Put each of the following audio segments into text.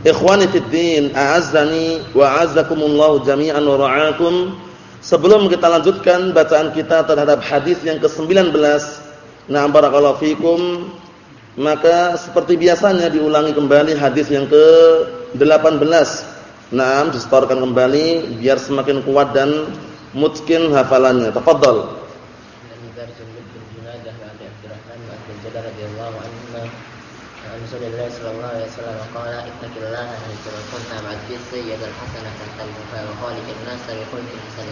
Ikhwani fid din, a'azzani wa a'azzakumullah jami'an wa ra'akum. Sebelum kita lanjutkan bacaan kita terhadap hadis yang ke-19, nah barakallahu fikum, maka seperti biasanya diulangi kembali hadis yang ke-18. Nah, distorkan kembali biar semakin kuat dan mungkin hafalannya. Tafadhal. الشخصية الحسنة سلفها وخالق الناس بخلق حسن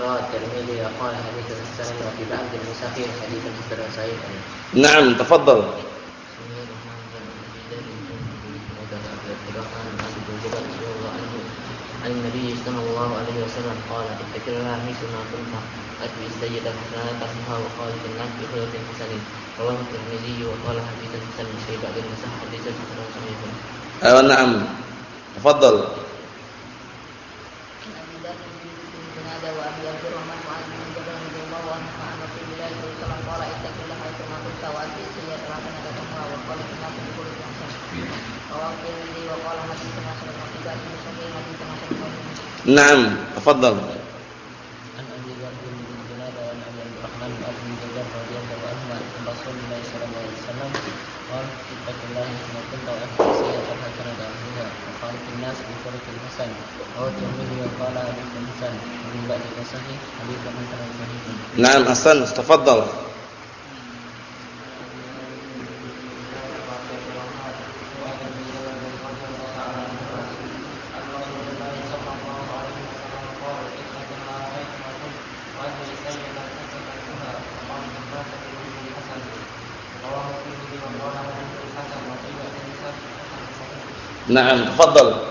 رواه الترمذي وقال حديث حسن وفي بعض النسخ حديث حسن صحيح. نعم تفضل. عن النبي صلى الله عليه وسلم قال اتق مثل ما كنت اتي السيد حسنا تصحى وخالق الناس بخلق حسن رواه الترمذي وقال حديث حسن في بعض النسخ حديث حسن صحيح. أيوة، نعم. تفضل. وابي رضي الله عنه عن رسول الله صلى الله عليه وسلم قال اتق الله حيث ما كنت واتبع السيئة حسنة تمحها وخالق الناس حسن نعم تفضل. عن ابي بكر بن جنادة وعن ابي الرحمن بن ابي جبل رضي الله عنهما عن رسول الله صلى الله عليه وسلم قال اتق الله كما كنت واتق الناس بترك الحسن أو الترمذي وقال حديث نعم، الحسن ومن بعدك صحيح من مثلا صحيحا نعم أحسن تفضل. نعم تفضل.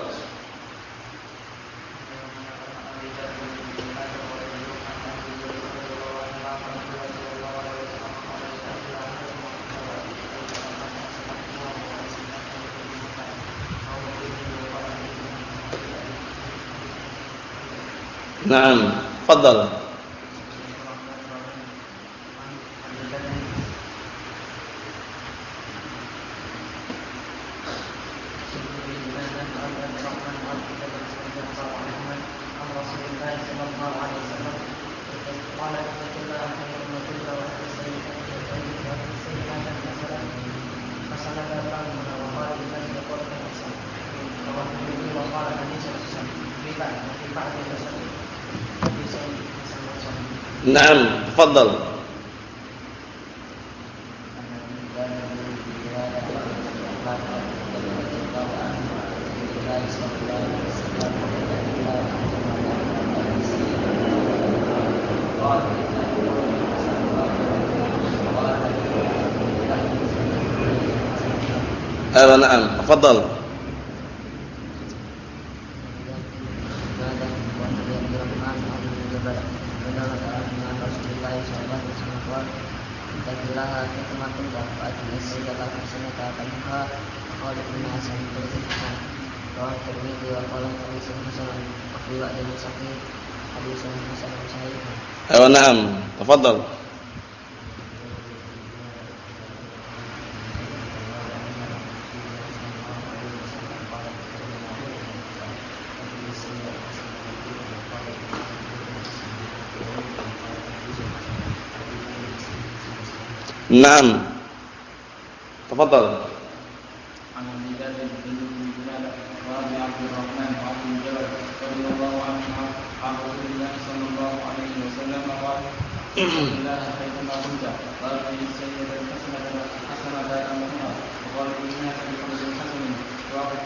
نعم. تفضل. نعم تفضل. أيوة نعم تفضل. Tafadhal. Naam. Tafadhal.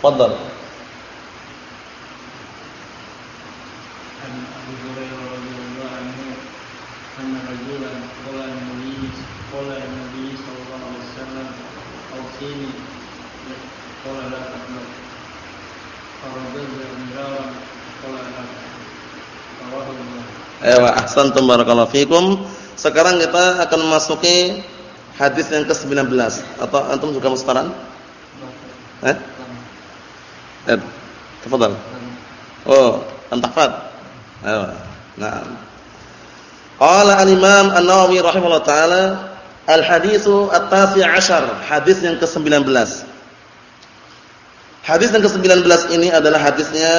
Fadhal. Ewa fikum. Sekarang kita akan memasuki hadis yang ke-19 atau antum juga mustaran? Eh? Eh, tafadhal. Oh, antafad. Ayo. Nah. Qala al-Imam An-Nawawi rahimahullah taala al-haditsu at-tasi' ashar, hadis yang ke-19. Hadis yang ke-19 ini adalah hadisnya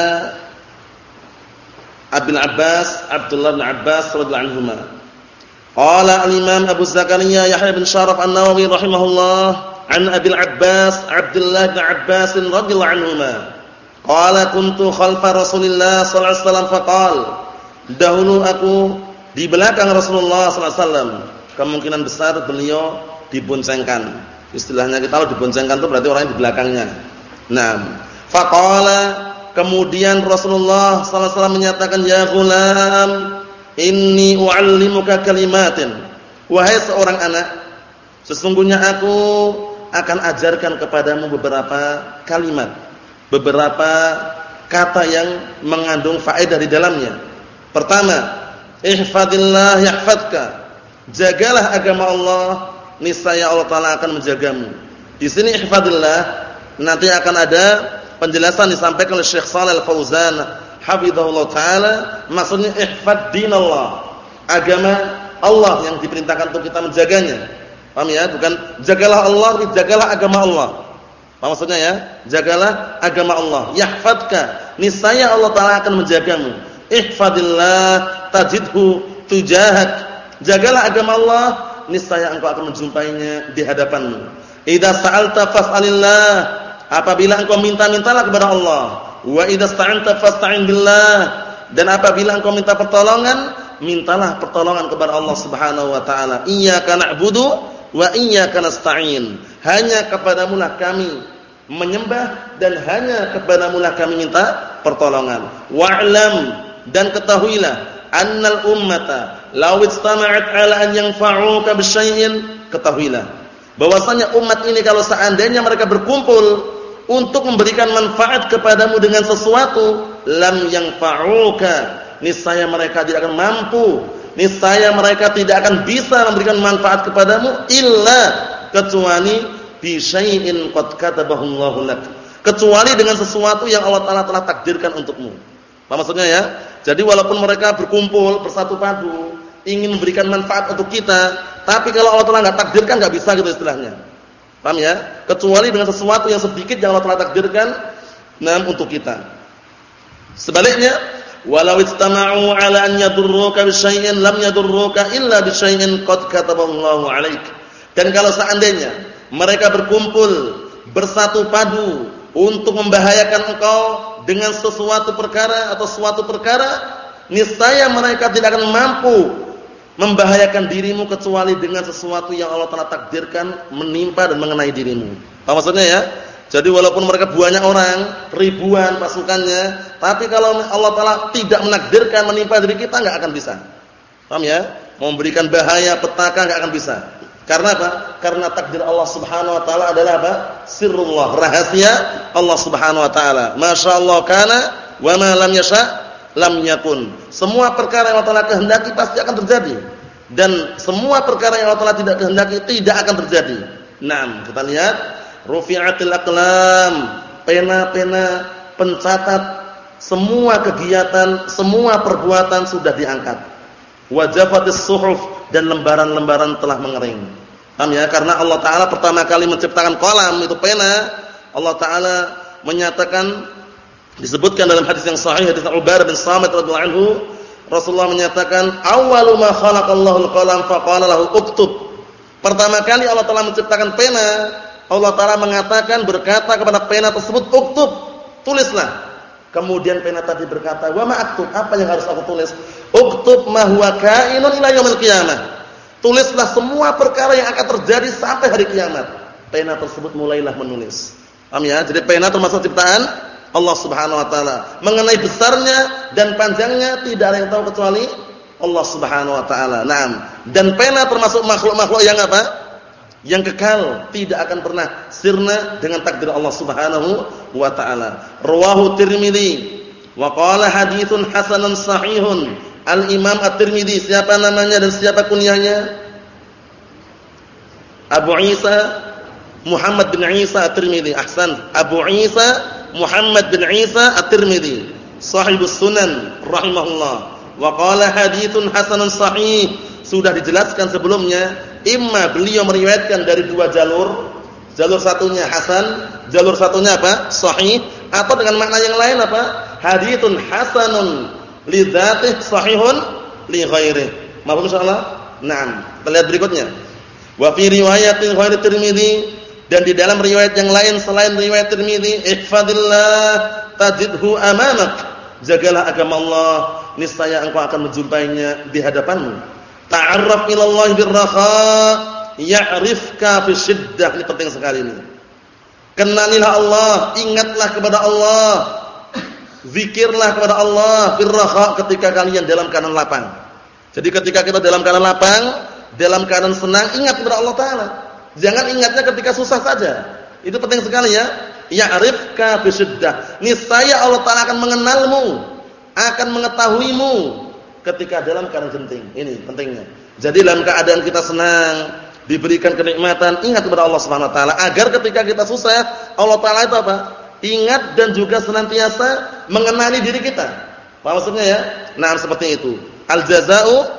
Abil Abbas Abdullah bin Abbas radhiyallahu anhuma. Qala al-Imam Abu Zakaria Yahya bin Syaraf An-Nawawi rahimahullah an Abil Abbas Abdullah bin Abbas radhiyallahu anhuma. Qala kuntu khalfa Rasulillah sallallahu alaihi wasallam faqal Dahulu aku di belakang Rasulullah sallallahu alaihi wasallam. Kemungkinan besar beliau diboncengkan. Istilahnya kita kalau diboncengkan itu berarti orangnya di belakangnya. Nah, faqala Kemudian Rasulullah sallallahu alaihi wasallam menyatakan, "Ya gulam, inni u'allimuka kalimatin." Wahai seorang anak, sesungguhnya aku akan ajarkan kepadamu beberapa kalimat, beberapa kata yang mengandung faedah di dalamnya. Pertama, ihfadillah yahfadka. Jagalah agama Allah, niscaya Allah taala akan menjagamu. Di sini ihfadillah nanti akan ada penjelasan disampaikan oleh Syekh Shalal Al-Fauzan hafizahullah taala maksudnya ihfad dinallah agama Allah yang diperintahkan untuk kita menjaganya paham ya bukan jagalah Allah jagalah agama Allah apa maksudnya ya jagalah agama Allah yahfadka niscaya Allah taala akan menjagamu ihfadillah tajidhu tujahak jagalah agama Allah niscaya engkau akan menjumpainya di hadapanmu idza sa'alta fas'alillah Apabila engkau minta-mintalah kepada Allah. Wa idza sta'anta fasta'in billah. Dan apabila engkau minta pertolongan, mintalah pertolongan kepada Allah Subhanahu wa taala. Iyyaka na'budu wa iyyaka nasta'in. Hanya kepadamu lah kami menyembah dan hanya kepadamu lah kami minta pertolongan. Wa'lam dan ketahuilah annal ummata law istama'at 'ala an yanfa'uka bisyai'in ketahuilah bahwasanya umat ini kalau seandainya mereka berkumpul untuk memberikan manfaat kepadamu dengan sesuatu lam yang fa'uka niscaya mereka tidak akan mampu niscaya mereka tidak akan bisa memberikan manfaat kepadamu illa kecuali bi syai'in qad kecuali dengan sesuatu yang Allah Taala telah takdirkan untukmu apa maksudnya ya jadi walaupun mereka berkumpul bersatu padu ingin memberikan manfaat untuk kita tapi kalau Allah Taala enggak takdirkan enggak bisa gitu istilahnya Paham ya? Kecuali dengan sesuatu yang sedikit yang Allah telah takdirkan nam untuk kita. Sebaliknya, walau istama'u 'ala an yadurruka bisyai'in lam yadurruka illa bisyai'in qad kataballahu 'alaik. Dan kalau seandainya mereka berkumpul bersatu padu untuk membahayakan engkau dengan sesuatu perkara atau suatu perkara, niscaya mereka tidak akan mampu membahayakan dirimu kecuali dengan sesuatu yang Allah telah takdirkan menimpa dan mengenai dirimu. Apa maksudnya ya? Jadi walaupun mereka banyak orang, ribuan pasukannya, tapi kalau Allah Taala tidak menakdirkan menimpa diri kita nggak akan bisa. Paham ya? Memberikan bahaya, petaka nggak akan bisa. Karena apa? Karena takdir Allah Subhanahu wa taala adalah apa? Sirrullah, rahasia Allah Subhanahu wa taala. Masyaallah kana wa ma lam yasha lam yakun. Semua perkara yang Allah Taala kehendaki pasti akan terjadi. Dan semua perkara yang Allah Taala tidak kehendaki tidak akan terjadi. Nah, kita lihat rufi'atil aqlam, pena-pena pencatat semua kegiatan, semua perbuatan sudah diangkat. Wajafatis suhuf dan lembaran-lembaran telah mengering. Paham ya? Karena Allah Taala pertama kali menciptakan kolam itu pena, Allah Taala menyatakan Disebutkan dalam hadis yang sahih hadis Ubadah bin Samit radhiyallahu anhu, Rasulullah menyatakan, "Awwalu ma khalaqallahu al-qalam faqala lahu uktub." Pertama kali Allah telah menciptakan pena, Allah Taala mengatakan berkata kepada pena tersebut, "Uktub." Tulislah. Kemudian pena tadi berkata, "Wa ma aktub?" Apa yang harus aku tulis? "Uktub ma huwa kainun ila yaumil qiyamah." Tulislah semua perkara yang akan terjadi sampai hari kiamat. Pena tersebut mulailah menulis. Paham ya? Jadi pena termasuk ciptaan Allah Subhanahu wa taala. Mengenai besarnya dan panjangnya tidak ada yang tahu kecuali Allah Subhanahu wa taala. Naam. Dan pena termasuk makhluk-makhluk yang apa? Yang kekal, tidak akan pernah sirna dengan takdir Allah Subhanahu wa taala. Rawahu Tirmizi wa qala haditsun hasanun sahihun Al-Imam At-Tirmidzi, siapa namanya dan siapa kunyahnya? Abu Isa Muhammad bin Isa At-Tirmidzi. Ahsan. Abu Isa Muhammad bin Isa At-Tirmidzi, sahibus sunan rahimahullah. Wa qala haditsun hasanun sahih. Sudah dijelaskan sebelumnya, imma beliau meriwayatkan dari dua jalur. Jalur satunya hasan, jalur satunya apa? Sahih atau dengan makna yang lain apa? Haditsun hasanun li dzatih sahihun li ghairih. Mahfum insyaallah? Naam. Kita berikutnya. Wa fi riwayatin ghairi Tirmizi dan di dalam riwayat yang lain selain riwayat Tirmizi, ihfadillah tajidhu amamak. Jagalah agama Allah, niscaya engkau akan menjumpainya di hadapanmu. Ta'arraf ila Allah birraha, ya'rifka fi syiddah. Ini penting sekali ini. Kenalilah Allah, ingatlah kepada Allah Zikirlah kepada Allah firraha ketika kalian dalam keadaan lapang. Jadi ketika kita dalam keadaan lapang, dalam keadaan senang, ingat kepada Allah taala. Jangan ingatnya ketika susah saja. Itu penting sekali ya. Ya'rifka bisyiddah. Niscaya Allah taala akan mengenalmu, akan mengetahuimu ketika dalam keadaan genting. Ini pentingnya. Jadi dalam keadaan kita senang, diberikan kenikmatan, ingat kepada Allah Subhanahu wa taala agar ketika kita susah, Allah taala itu apa? ingat dan juga senantiasa mengenali diri kita. Apa maksudnya ya? Nah, seperti itu. Al jazaa'u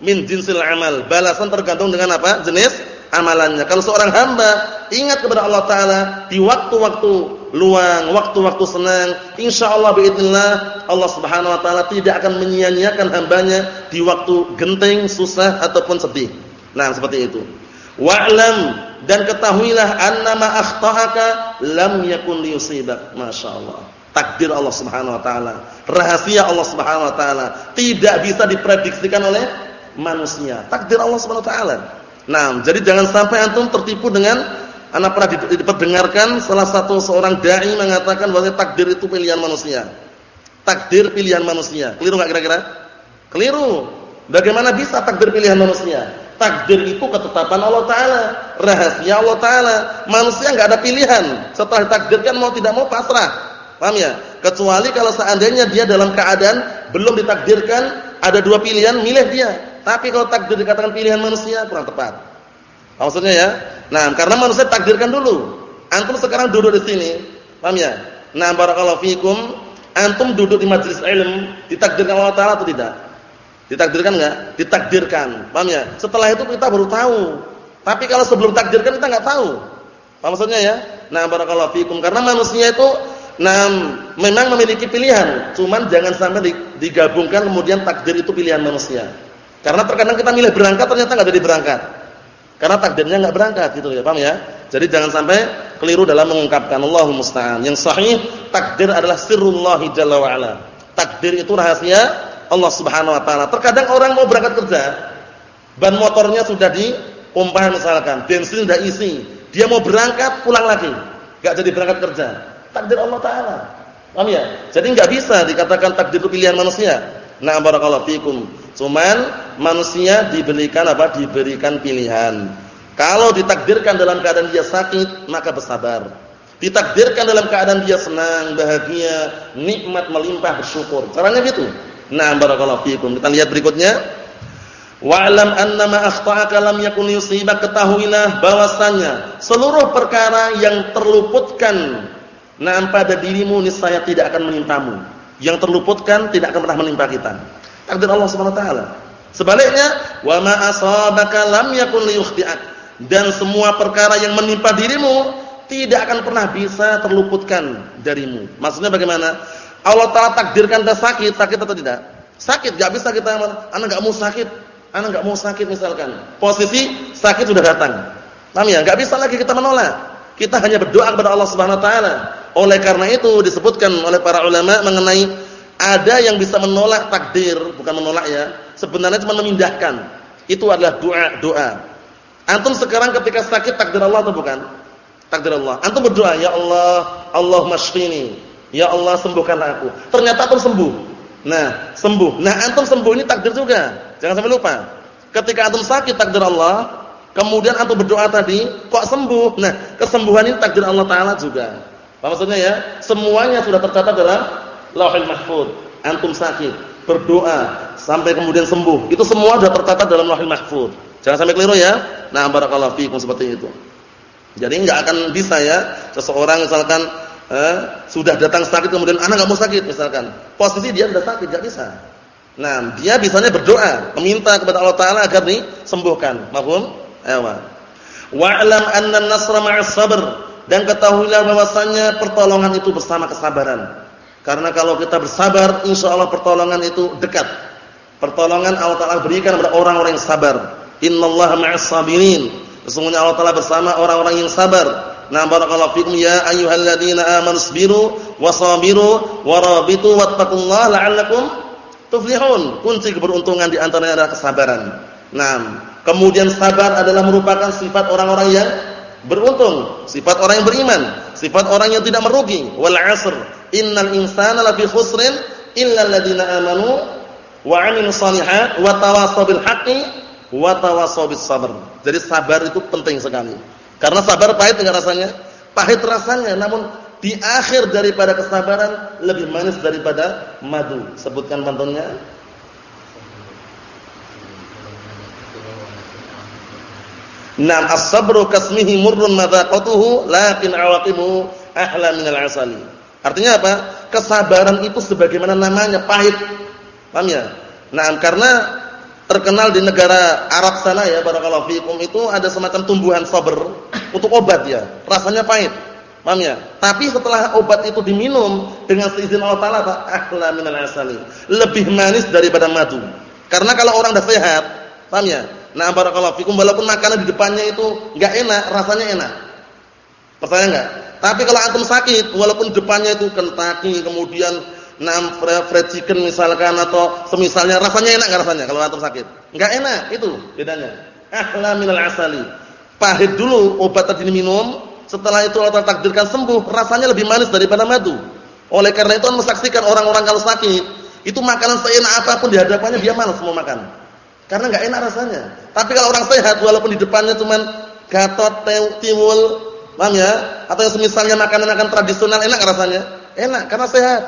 min jinsil amal. Balasan tergantung dengan apa? Jenis amalannya. Kalau seorang hamba ingat kepada Allah taala di waktu-waktu luang, waktu-waktu senang. insya Allah biidznillah Allah Subhanahu wa taala tidak akan menyia-nyiakan hambanya di waktu genting, susah ataupun sedih. Nah, seperti itu. Wa'lam dan ketahuilah annama akhta'aka lam yakun Masya Allah Takdir Allah Subhanahu wa taala, rahasia Allah Subhanahu wa taala tidak bisa diprediksikan oleh manusia. Takdir Allah Subhanahu wa taala. Nah, jadi jangan sampai antum tertipu dengan anak pernah diperdengarkan salah satu seorang dai mengatakan bahwa takdir itu pilihan manusia. Takdir pilihan manusia. Keliru enggak kira-kira? Keliru. Bagaimana bisa takdir pilihan manusia? Takdir itu ketetapan Allah Taala, rahasia Allah Taala. Manusia nggak ada pilihan. Setelah ditakdirkan mau tidak mau pasrah. Paham ya? Kecuali kalau seandainya dia dalam keadaan belum ditakdirkan, ada dua pilihan, milih dia. Tapi kalau takdir dikatakan pilihan manusia kurang tepat. Maksudnya ya? Nah, karena manusia takdirkan dulu. Antum sekarang duduk di sini, paham ya? Nah, barakallahu fikum, antum duduk di majelis ilmu, ditakdirkan Allah Taala atau tidak? Ditakdirkan enggak? Ditakdirkan. Paham ya? Setelah itu kita baru tahu. Tapi kalau sebelum takdirkan kita enggak tahu. Apa maksudnya ya? Nah, barakallahu fikum. Karena manusia itu nah memang memiliki pilihan, cuman jangan sampai digabungkan kemudian takdir itu pilihan manusia. Karena terkadang kita milih berangkat ternyata enggak jadi berangkat. Karena takdirnya enggak berangkat gitu ya, paham ya? Jadi jangan sampai keliru dalam mengungkapkan Allahumma musta'an. Yang sahih takdir adalah sirrullah jalla wa ala. Takdir itu rahasia Allah Subhanahu wa taala. Terkadang orang mau berangkat kerja, ban motornya sudah dipompa misalkan, bensin sudah isi, dia mau berangkat pulang lagi, enggak jadi berangkat kerja. Takdir Allah taala. Paham ya? Jadi enggak bisa dikatakan takdir itu pilihan manusia. Nah, barakallahu fikum. Cuman manusia diberikan apa? Diberikan pilihan. Kalau ditakdirkan dalam keadaan dia sakit, maka bersabar. Ditakdirkan dalam keadaan dia senang, bahagia, nikmat melimpah bersyukur. Caranya gitu. Nah, barakallahu fiikum. Kita lihat berikutnya. Wa'lam annama akhta'aka lam yakun yusibak ketahuilah bahwasanya seluruh perkara yang terluputkan nah pada dirimu niscaya tidak akan menimpamu. Yang terluputkan tidak akan pernah menimpa kita. Takdir Allah Subhanahu wa taala. Sebaliknya, wa ma asabaka lam yakun liyukhti'ak. Dan semua perkara yang menimpa dirimu tidak akan pernah bisa terluputkan darimu. Maksudnya bagaimana? Allah Taala takdirkan kita sakit, sakit atau tidak? Sakit, gak bisa kita anak gak mau sakit, anak gak mau sakit misalkan. Posisi sakit sudah datang. Paham ya? Gak bisa lagi kita menolak. Kita hanya berdoa kepada Allah Subhanahu wa taala. Oleh karena itu disebutkan oleh para ulama mengenai ada yang bisa menolak takdir, bukan menolak ya. Sebenarnya cuma memindahkan. Itu adalah doa, doa. Antum sekarang ketika sakit takdir Allah atau bukan? Takdir Allah. Antum berdoa, "Ya Allah, Allah masfini. Ya Allah, sembuhkanlah aku." Ternyata antum sembuh. Nah, sembuh. Nah, antum sembuh ini takdir juga. Jangan sampai lupa. Ketika antum sakit takdir Allah, kemudian antum berdoa tadi, kok sembuh? Nah, kesembuhan ini takdir Allah taala juga. Apa maksudnya ya? Semuanya sudah tercatat dalam Lauhul Mahfuz. Antum sakit, berdoa sampai kemudian sembuh. Itu semua sudah tercatat dalam Lauhul Mahfuz. Jangan sampai keliru ya. Nah, barakallahu fiikum seperti itu. Jadi enggak akan bisa ya seseorang misalkan eh, sudah datang sakit kemudian anak enggak mau sakit misalkan. Posisi dia sudah sakit enggak bisa. Nah, dia bisanya berdoa, meminta kepada Allah taala agar disembuhkan. Mahfum? Ayo, Wa'lam anna an-nasra ma'as sabr dan ketahuilah bahwasanya pertolongan itu bersama kesabaran. Karena kalau kita bersabar, insyaallah pertolongan itu dekat. Pertolongan Allah taala berikan kepada orang-orang yang sabar. Innallaha ma'as sabirin. Sesungguhnya Allah Taala bersama orang-orang yang sabar. Nah, barakallahu fikum ya ayyuhalladzina amanu sabiru wasabiru warabitu wattaqullaha la'allakum tuflihun. Kunci keberuntungan di antaranya adalah kesabaran. Nah, kemudian sabar adalah merupakan sifat orang-orang yang beruntung, sifat orang yang beriman, sifat orang yang tidak merugi. Wal 'asr, innal insana lafi khusrin illa alladziina amanu wa 'amilus shalihat wa tawassaw bil haqqi wa tawassaw sabr. Jadi sabar itu penting sekali. Karena sabar pahit enggak rasanya? Pahit rasanya, namun di akhir daripada kesabaran lebih manis daripada madu. Sebutkan pantunnya. Naam as-sabru kasmihi murrun madaqatuhu lakin awaqibuhu ahla minal asali. Artinya apa? Kesabaran itu sebagaimana namanya pahit. Paham ya? Nah, karena terkenal di negara Arab sana ya barakallahu fikum itu ada semacam tumbuhan sabar untuk obat ya. Rasanya pahit. Paham ya? Tapi setelah obat itu diminum dengan seizin Allah taala ahla minal asali. Lebih manis daripada madu. Karena kalau orang sudah sehat, paham ya? Nah, barakallahu fikum walaupun makanan di depannya itu enggak enak, rasanya enak. Percaya enggak? Tapi kalau antum sakit, walaupun depannya itu Kentucky, kemudian Nam fried chicken misalkan atau semisalnya rasanya enak enggak rasanya kalau antum sakit? Enggak enak, itu bedanya. Ahla minal asali. Pahit dulu obat tadi diminum, setelah itu Allah takdirkan sembuh, rasanya lebih manis daripada madu. Oleh karena itu mensaksikan orang-orang kalau sakit, itu makanan seenak apa pun di hadapannya dia malas mau makan. Karena enggak enak rasanya. Tapi kalau orang sehat walaupun di depannya cuman gatot, tiwul, paham ya? Atau yang semisalnya makanan-makanan tradisional enak rasanya? Enak karena sehat.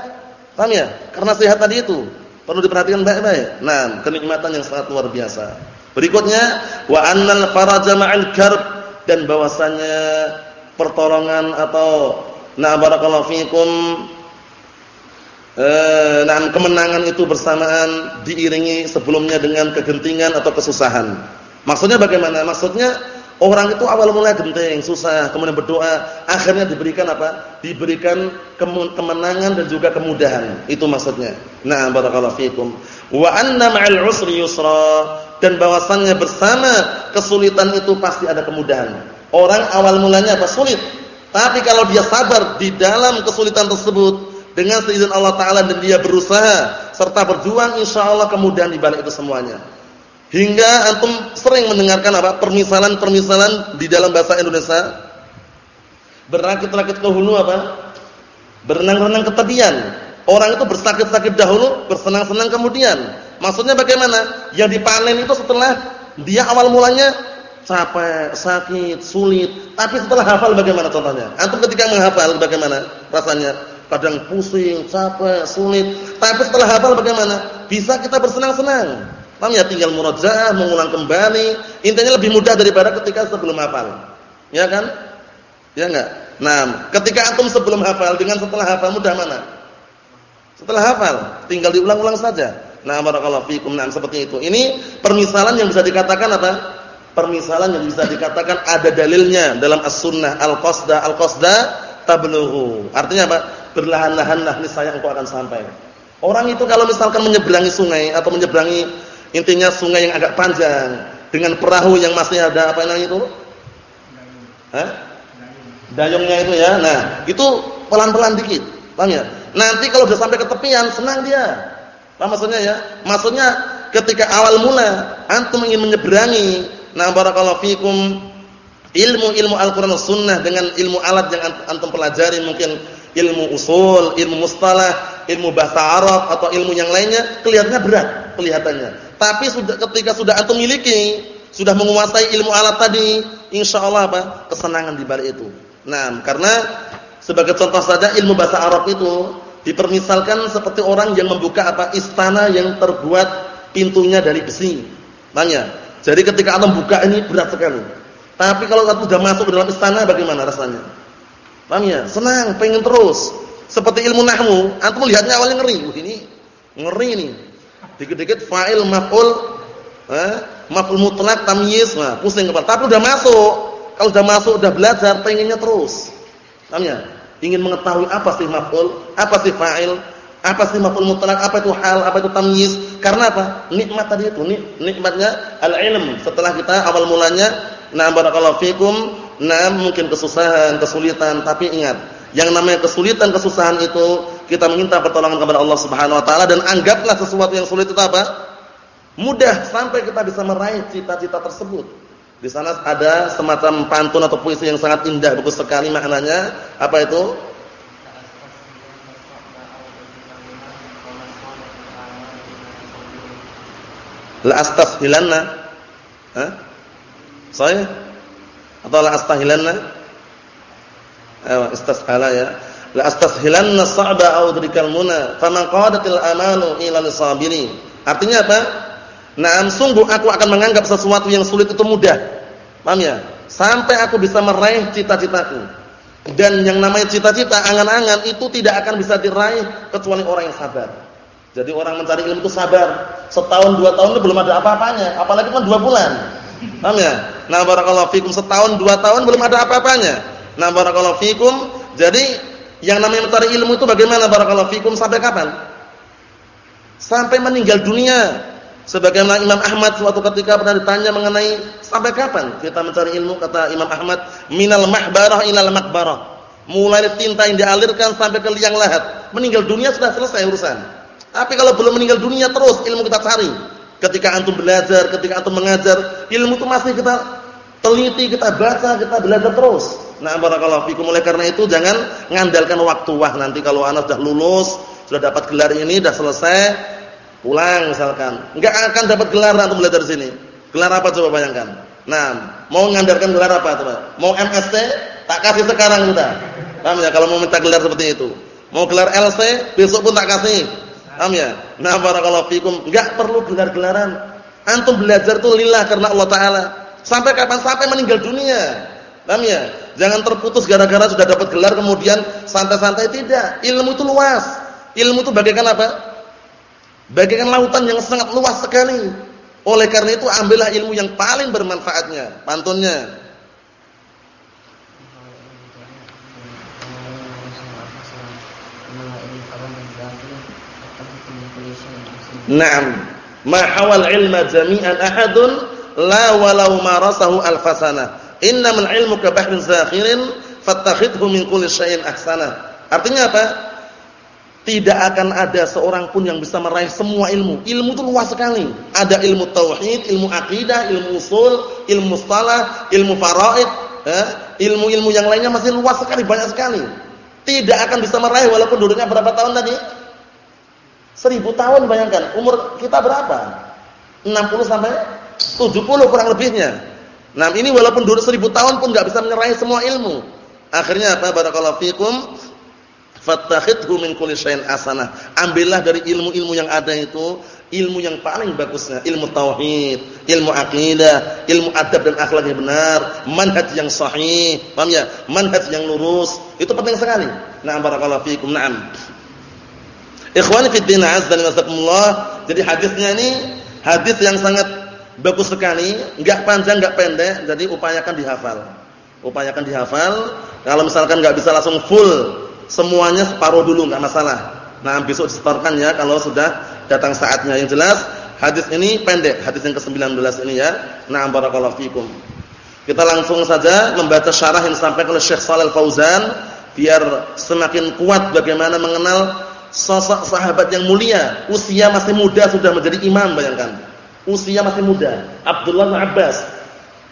Paham ya? Karena sehat tadi itu. Perlu diperhatikan baik-baik. Nah, kenikmatan yang sangat luar biasa. Berikutnya, wa annal faraja ma'al karb dan bahwasanya pertolongan atau na barakallahu fikum nah kemenangan itu bersamaan diiringi sebelumnya dengan kegentingan atau kesusahan. Maksudnya bagaimana? Maksudnya Orang itu awal mulai genting, susah, kemudian berdoa, akhirnya diberikan apa? Diberikan kemenangan dan juga kemudahan. Itu maksudnya. Nah, barakallahu fikum. Wa anna ma'al usri yusra dan bahwasannya bersama kesulitan itu pasti ada kemudahan. Orang awal mulanya apa? Sulit. Tapi kalau dia sabar di dalam kesulitan tersebut dengan seizin Allah taala dan dia berusaha serta berjuang insyaallah kemudahan di balik itu semuanya. Hingga antum sering mendengarkan apa? Permisalan-permisalan di dalam bahasa Indonesia. Berakit-rakit ke hulu apa? Berenang-renang ke tepian. Orang itu bersakit-sakit dahulu, bersenang-senang kemudian. Maksudnya bagaimana? Yang dipanen itu setelah dia awal mulanya capek, sakit, sulit. Tapi setelah hafal bagaimana contohnya? Antum ketika menghafal bagaimana rasanya? Kadang pusing, capek, sulit. Tapi setelah hafal bagaimana? Bisa kita bersenang-senang. Paham ya tinggal murajaah, mengulang kembali, intinya lebih mudah daripada ketika sebelum hafal. Ya kan? Ya enggak? Nah, ketika antum sebelum hafal dengan setelah hafal mudah mana? Setelah hafal, tinggal diulang-ulang saja. Nah, barakallahu fikum. Nah, seperti itu. Ini permisalan yang bisa dikatakan apa? Permisalan yang bisa dikatakan ada dalilnya dalam as-sunnah al-qasda al-qasda tablughu. Artinya apa? Berlahan-lahanlah niscaya engkau akan sampai. Orang itu kalau misalkan menyeberangi sungai atau menyeberangi Intinya sungai yang agak panjang dengan perahu yang masih ada apa namanya itu? Hah? Dayungnya itu ya. Nah, itu pelan-pelan dikit. Paham ya? Nanti kalau sudah sampai ke tepian, senang dia. Paham maksudnya ya? Maksudnya ketika awal mula antum ingin menyeberangi nah barakallahu fikum ilmu-ilmu Al-Qur'an Sunnah dengan ilmu alat yang antum pelajari mungkin ilmu usul, ilmu mustalah, ilmu bahasa Arab atau ilmu yang lainnya kelihatannya berat kelihatannya. Tapi sudah ketika sudah antum miliki, sudah menguasai ilmu alat tadi, insyaallah apa? kesenangan di balik itu. Nah, karena sebagai contoh saja ilmu bahasa Arab itu dipermisalkan seperti orang yang membuka apa? istana yang terbuat pintunya dari besi. Tanya. Jadi ketika antum buka ini berat sekali. Tapi kalau antum sudah masuk ke dalam istana bagaimana rasanya? Paham ya? Senang, pengen terus. Seperti ilmu nahwu, antum lihatnya awalnya ngeri. Wah, ini ngeri ini. Dikit-dikit fa'il maf'ul eh, maf'ul mutlak tamyiz, nah pusing kepala. Tapi udah masuk. Kalau udah masuk, udah belajar, pengennya terus. Paham ya? Ingin mengetahui apa sih maf'ul, apa sih fa'il, apa sih maf'ul mutlak, apa itu hal, apa itu tamyiz. Karena apa? Nikmat tadi itu, nikmatnya al-ilm. Setelah kita awal mulanya, na barakallahu fikum Nah, mungkin kesusahan, kesulitan, tapi ingat, yang namanya kesulitan, kesusahan itu kita meminta pertolongan kepada Allah Subhanahu wa taala dan anggaplah sesuatu yang sulit itu apa? Mudah sampai kita bisa meraih cita-cita tersebut. Di sana ada semacam pantun atau puisi yang sangat indah bagus sekali maknanya. Apa itu? La astashilanna. Hah? Saya atau la astahilanna ayo istashala ya la astashilanna sa'ba aw drikal muna faman qadatil amanu ila artinya apa Naam sungguh aku akan menganggap sesuatu yang sulit itu mudah. Paham ya? Sampai aku bisa meraih cita-citaku. Dan yang namanya cita-cita, angan-angan itu tidak akan bisa diraih kecuali orang yang sabar. Jadi orang mencari ilmu itu sabar. Setahun dua tahun itu belum ada apa-apanya, apalagi cuma dua bulan. Paham ya? Nah, barakallahu fikum setahun, dua tahun belum ada apa-apanya. Nah, barakallahu fikum. Jadi yang namanya mencari ilmu itu bagaimana barakallahu fikum sampai kapan? Sampai meninggal dunia. Sebagaimana Imam Ahmad suatu ketika pernah ditanya mengenai sampai kapan kita mencari ilmu kata Imam Ahmad minal mahbarah ilal makbarah. Mulai tinta yang dialirkan sampai ke liang lahat. Meninggal dunia sudah selesai urusan. Tapi kalau belum meninggal dunia terus ilmu kita cari. Ketika antum belajar, ketika antum mengajar, ilmu itu masih kita teliti, kita baca, kita belajar terus. Nah, barakallahu fikum. Oleh karena itu jangan ngandalkan waktu. Wah, nanti kalau anak sudah lulus, sudah dapat gelar ini, sudah selesai, pulang misalkan. Enggak akan dapat gelar antum belajar di sini. Gelar apa coba bayangkan? Nah, mau ngandalkan gelar apa coba? Mau MSc? Tak kasih sekarang sudah. Paham ya kalau mau minta gelar seperti itu? Mau gelar LC, besok pun tak kasih. Paham ya? Nah, barakallahu fikum. Enggak perlu gelar-gelaran. Antum belajar tuh lillah karena Allah taala. Sampai kapan? Sampai meninggal dunia. Paham ya? Jangan terputus gara-gara sudah dapat gelar kemudian santai-santai tidak. Ilmu itu luas. Ilmu itu bagaikan apa? Bagaikan lautan yang sangat luas sekali. Oleh karena itu ambillah ilmu yang paling bermanfaatnya. Pantunnya. Naam. Ma hawal ilma jami'an ahadun la walau marasahu alfasana. Innamal ilmu ka bahrin zakhirin fattakhidhu min kulli syai'in ahsana. Artinya apa? Tidak akan ada seorang pun yang bisa meraih semua ilmu. Ilmu itu luas sekali. Ada ilmu tauhid, ilmu akidah, ilmu usul, ilmu mustalah, ilmu faraid, eh? ilmu-ilmu yang lainnya masih luas sekali, banyak sekali. Tidak akan bisa meraih walaupun duduknya berapa tahun tadi? Seribu tahun bayangkan, umur kita berapa? 60 sampai 70 kurang lebihnya. Nah ini walaupun dulu seribu tahun pun nggak bisa menyerahi semua ilmu. Akhirnya apa? Barakallahu fikum. Fattakhidhu min kulli syai'in asanah. Ambillah dari ilmu-ilmu yang ada itu ilmu yang paling bagusnya, ilmu tauhid, ilmu akidah, ilmu adab dan akhlak yang benar, manhaj yang sahih, paham ya? Manhaj yang lurus. Itu penting sekali. Na'am barakallahu fikum. Na'am. Ikhwani fi din azza wa jalla. Jadi hadisnya ini hadis yang sangat bagus sekali, enggak panjang enggak pendek, jadi upayakan dihafal. Upayakan dihafal. Kalau misalkan enggak bisa langsung full semuanya separuh dulu enggak masalah. Nah, besok disetorkan ya kalau sudah datang saatnya. Yang jelas hadis ini pendek, hadis yang ke-19 ini ya. Na'am barakallahu fikum. Kita langsung saja membaca syarah yang disampaikan oleh Syekh Shalal Fauzan biar semakin kuat bagaimana mengenal sosok sahabat yang mulia, usia masih muda sudah menjadi imam bayangkan. Usia masih muda, Abdullah bin Abbas.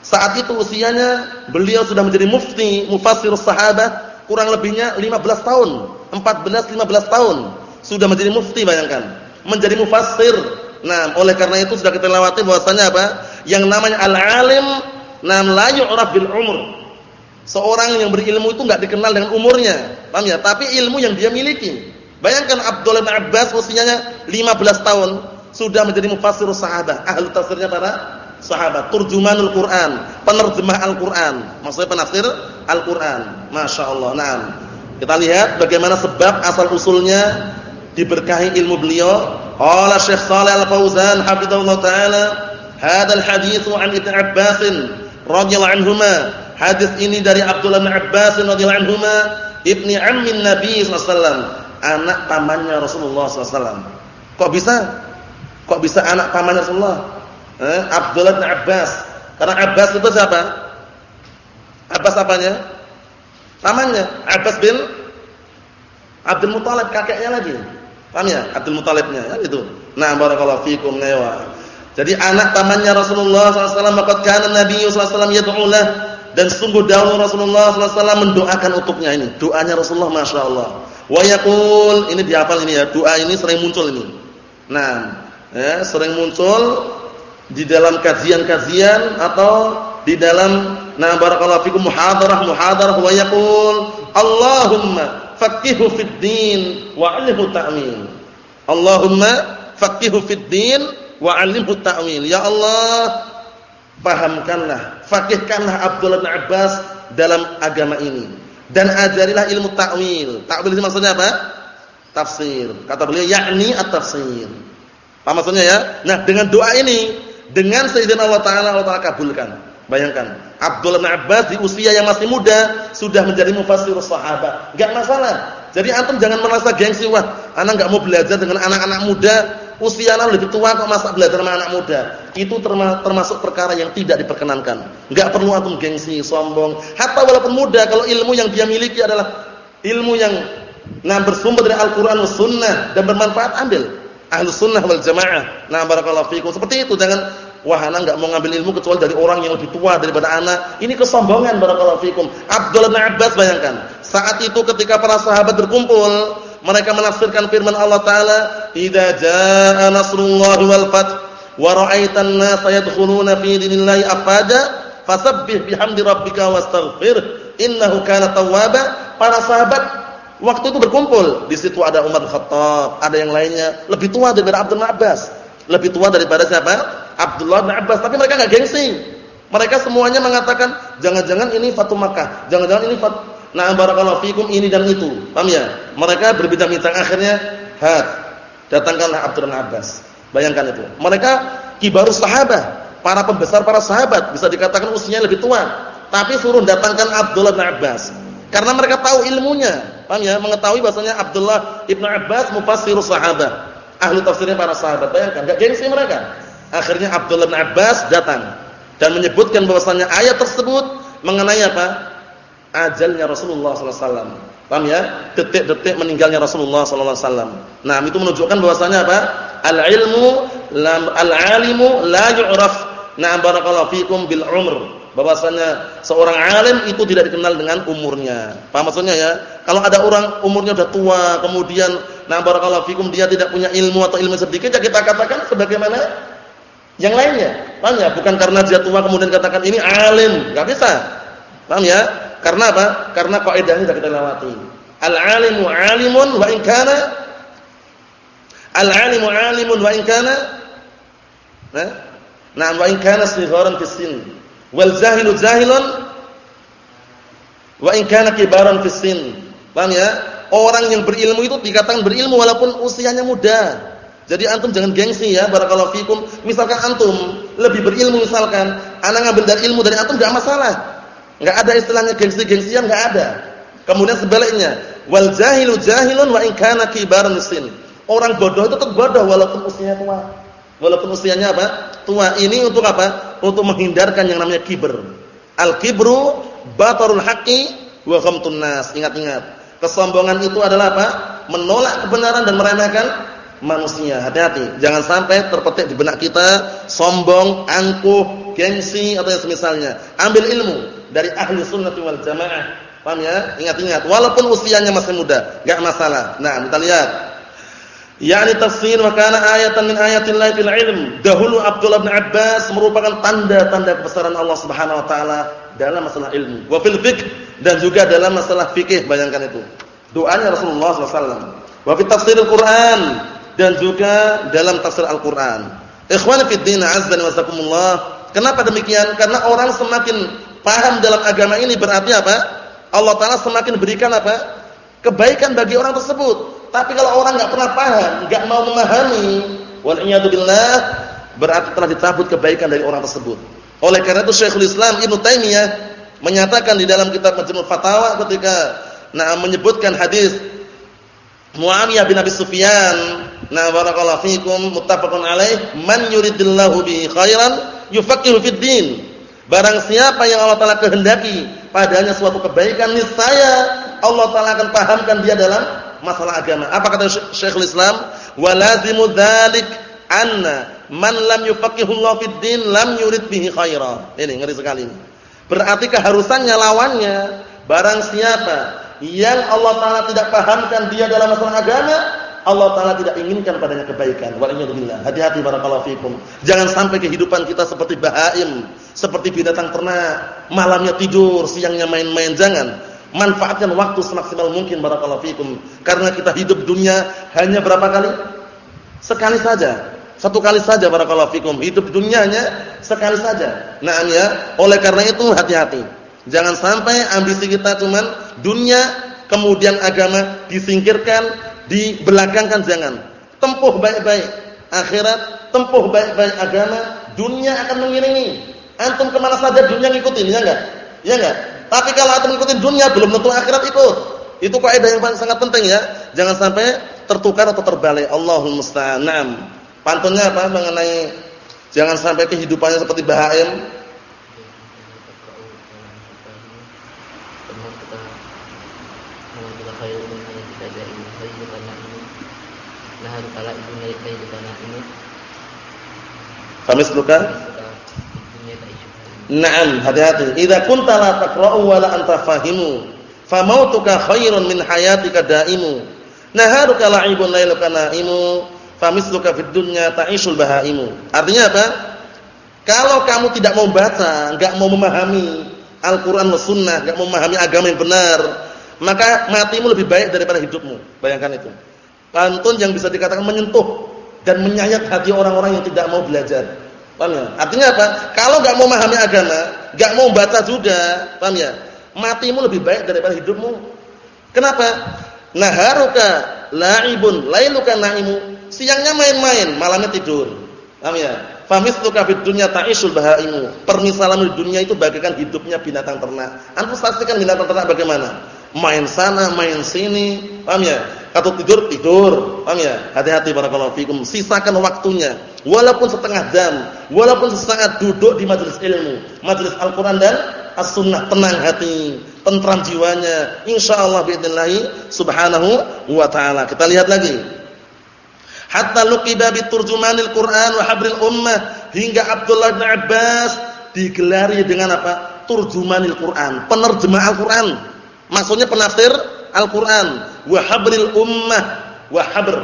Saat itu usianya beliau sudah menjadi mufti, mufassir sahabat, kurang lebihnya 15 tahun, 14 15 tahun sudah menjadi mufti bayangkan. Menjadi mufassir. Nah, oleh karena itu sudah kita lewati bahwasanya apa? Yang namanya al-alim nam la yu'raf bil umur. Seorang yang berilmu itu enggak dikenal dengan umurnya. Paham ya? Tapi ilmu yang dia miliki. Bayangkan Abdullah bin Abbas usianya 15 tahun sudah menjadi mufassir sahabat, ahli tafsirnya para sahabat, turjumanul Quran, penerjemah Al-Qur'an. Maksudnya penafsir Al-Qur'an. Masya Allah. Nah, kita lihat bagaimana sebab asal usulnya diberkahi ilmu beliau. Qala Syekh Shalih Al-Fauzan hafizahullah taala, "Hadzal haditsu an Ibnu Abbas radhiyallahu anhuma." Hadis ini dari Abdullah bin Abbas radhiyallahu anhuma, ibni ammin Nabi sallallahu anak pamannya Rasulullah SAW. Kok bisa? Kok bisa anak pamannya Rasulullah? Eh, Abdullah bin Abbas. Karena Abbas itu siapa? Abbas apanya? Pamannya. Abbas bin Abdul Muthalib kakeknya lagi. Paham ya? Abdul Muthalibnya kan itu. Nah, barakallahu fikum newa. Jadi anak pamannya Rasulullah SAW maka kana Nabi SAW yad'ulah dan sungguh dahulu Rasulullah SAW mendoakan untuknya ini. Doanya Rasulullah Masya Allah. Wa yaqul ini dihafal ini ya, doa ini sering muncul ini. Nah, ya, sering muncul di dalam kajian-kajian atau di dalam nah barakallahu fikum muhadarah muhadarah wa yaqul Allahumma faqihu fid din wa 'allimhu ta'wil. Allahumma faqihu fid din wa 'allimhu ta'wil. Ya Allah, pahamkanlah, faqihkanlah Abdullah bin Abbas dalam agama ini dan ajarilah ilmu ta'wil. Ta'wil maksudnya apa? Tafsir. Kata beliau yakni at-tafsir. Apa maksudnya ya? Nah, dengan doa ini, dengan seizin Allah taala Allah taala kabulkan. Bayangkan, Abdullah Abbas di usia yang masih muda sudah menjadi mufassir sahabat. Enggak masalah. Jadi antum jangan merasa gengsi, wah, anak enggak mau belajar dengan anak-anak muda usia anak lebih tua kok masa belajar sama anak muda. Itu termasuk perkara yang tidak diperkenankan. Enggak perlu antum gengsi, sombong. Hatta walaupun muda kalau ilmu yang dia miliki adalah ilmu yang nah bersumber dari Al-Qur'an dan Sunnah dan bermanfaat ambil. Ahlus Sunnah wal Jamaah. Nah barakallahu fikum. Seperti itu jangan wah anak enggak mau ngambil ilmu kecuali dari orang yang lebih tua daripada anak. Ini kesombongan barakallahu fikum. Abdullah bin Abbas bayangkan, saat itu ketika para sahabat berkumpul mereka menafsirkan firman Allah taala, "Idza jaa nasrullahi wal fath wa ra'aitan nasa yadkhuluna fi dinillahi afada, fasabbih bihamdi rabbika wastaghfir, innahu kana tawwaba." Para sahabat waktu itu berkumpul. Di situ ada Umar Khattab, ada yang lainnya, lebih tua daripada Abdullah Abbas. Lebih tua daripada siapa? Abdullah bin Abbas, tapi mereka enggak gengsi. Mereka semuanya mengatakan, jangan-jangan ini Fatu Makkah, jangan-jangan ini Fatu Nah, barakallahu fikum ini dan itu. Paham ya? Mereka berbincang-bincang akhirnya, hat, datangkanlah Abdurrahman Abbas. Bayangkan itu. Mereka kibarus sahabat, para pembesar para sahabat, bisa dikatakan usianya lebih tua. Tapi suruh datangkan Abdullah bin Abbas. Karena mereka tahu ilmunya. Paham ya? Mengetahui bahasanya Abdullah ibn Abbas mufassirus sahabat. Ahli tafsirnya para sahabat. Bayangkan, enggak gengsi mereka. Akhirnya Abdullah bin Abbas datang dan menyebutkan bahwasanya ayat tersebut mengenai apa? ajalnya Rasulullah sallallahu alaihi wasallam. Paham ya? Detik-detik meninggalnya Rasulullah sallallahu alaihi wasallam. Nah, itu menunjukkan bahwasanya apa? Al-ilmu al-alimu la yu'raf. Na'am barakallahu fikum bil umr. Bahwasanya seorang alim itu tidak dikenal dengan umurnya. Paham maksudnya ya? Kalau ada orang umurnya sudah tua, kemudian na'am barakallahu fikum dia tidak punya ilmu atau ilmu sedikit, ya kita katakan sebagaimana yang lainnya. Paham ya? Bukan karena dia tua kemudian katakan ini alim, enggak bisa. Paham ya? Karena apa? Karena kaidahnya sudah kita lewati. Al-alimu 'alimun wa in kana Al-alimu 'alimun wa in kana Nah, nah wa in kana sigharan fi sin wal jahilu jahilun wa in kana kibaran fi sin. Paham ya? Orang yang berilmu itu dikatakan berilmu walaupun usianya muda. Jadi antum jangan gengsi ya barakallahu fikum. Misalkan antum lebih berilmu misalkan, anak ngambil dari ilmu dari antum enggak masalah. Enggak ada istilahnya gengsi-gengsian enggak ada. Kemudian sebaliknya, wal jahilu jahilun wa in kana kibaran sin. Orang bodoh itu tetap bodoh walaupun usianya tua. Walaupun usianya apa? Tua. Ini untuk apa? Untuk menghindarkan yang namanya kiber. Al kibru batarul haqqi wa ghamtun nas. Ingat-ingat. Kesombongan itu adalah apa? Menolak kebenaran dan meremehkan manusia. Hati-hati, jangan sampai terpetik di benak kita sombong, angkuh, gengsi atau yang semisalnya. Ambil ilmu dari ahli sunnah wal jamaah. Paham ya? Ingat-ingat, walaupun usianya masih muda, enggak masalah. Nah, kita lihat. Yani tafsir wa kana ayatan min ayatillah fil ilm. Dahulu Abdullah bin Abbas merupakan tanda-tanda kebesaran Allah Subhanahu wa taala dalam masalah ilmu. Wa fil fiqh dan juga dalam masalah fikih, bayangkan itu. Doanya Rasulullah SAW. Wa fi tafsir Al-Qur'an dan juga dalam tafsir Al-Qur'an. Ikhwan fi din azza wa jazakumullah. Kenapa demikian? Karena orang semakin paham dalam agama ini berarti apa? Allah taala semakin berikan apa? kebaikan bagi orang tersebut. Tapi kalau orang enggak pernah paham, enggak mau memahami, wal billah, berarti telah dicabut kebaikan dari orang tersebut. Oleh karena itu Syekhul Islam Ibnu Taimiyah menyatakan di dalam kitab Majmu' Fatawa ketika nah menyebutkan hadis Muawiyah bin Abi Sufyan, nah barakallahu fikum muttafaqun alaih, man yuridillahu bihi khairan yufaqihu fid din. Barang siapa yang Allah taala kehendaki padanya suatu kebaikan niscaya Allah taala akan pahamkan dia dalam masalah agama. Apa kata Syekhul Islam? Wa lazimu dzalik anna man lam Allah fid din lam yurid bihi khaira. Ini ngeri sekali. Berarti keharusannya lawannya barang siapa yang Allah taala tidak pahamkan dia dalam masalah agama, Allah taala tidak inginkan padanya kebaikan. Waliyadzubillah. Hati-hati barakallahu fikum. Jangan sampai kehidupan kita seperti bahaim, seperti binatang ternak, malamnya tidur, siangnya main-main. Jangan. Manfaatkan waktu semaksimal mungkin barakallahu fikum. Karena kita hidup dunia hanya berapa kali? Sekali saja. Satu kali saja barakallahu fikum. Hidup dunianya sekali saja. Nah, ya, oleh karena itu hati-hati. Jangan sampai ambisi kita cuman dunia kemudian agama disingkirkan, dibelakangkan jangan. Tempuh baik-baik akhirat, tempuh baik-baik agama, dunia akan mengiringi. Antum ke mana saja dunia ngikutin, ya enggak? Ya enggak? Tapi kalau antum ngikutin dunia belum tentu akhirat ikut. Itu kaidah yang sangat penting ya. Jangan sampai tertukar atau terbalik. Allahul musta'an. Pantunnya apa mengenai jangan sampai kehidupannya seperti bahaim. Famisluka? Naam, hati-hati. Idza kunta la taqra'u wa la anta fahimu, famautuka khairun min hayatika daimu. Naharuka la'ibun lailuka naimu famisluka fid dunya ta'isul bahaimu. Artinya apa? Kalau kamu tidak mau baca, enggak mau memahami Al-Qur'an dan Sunnah, enggak mau memahami agama yang benar, maka matimu lebih baik daripada hidupmu. Bayangkan itu. Pantun yang bisa dikatakan menyentuh dan menyayat hati orang-orang yang tidak mau belajar. Paham ya? Artinya apa? Kalau enggak mau memahami agama, enggak mau baca juga, paham ya? Matimu lebih baik daripada hidupmu. Kenapa? Naharuka la'ibun, lailuka na'imu Siangnya main-main, malamnya tidur. Paham ya? Famithluka fid dunya ta'isul bahaimu. Permisalan di dunia itu bagaikan hidupnya binatang ternak. Antum saksikan binatang ternak bagaimana? main sana, main sini, paham ya? Atau tidur, tidur, paham ya? Hati-hati barakallahu fikum, sisakan waktunya, walaupun setengah jam, walaupun sesaat duduk di majelis ilmu, majelis Al-Qur'an dan As-Sunnah, tenang hati, tentram jiwanya, insyaallah biidznillah subhanahu wa taala. Kita lihat lagi. Hatta luqiba biturjumanil Qur'an wa habril ummah hingga Abdullah bin Abbas digelari dengan apa? Turjumanil Qur'an, penerjemah Al-Qur'an. Maksudnya penafsir Al-Quran. Wa habril ummah, wa habr.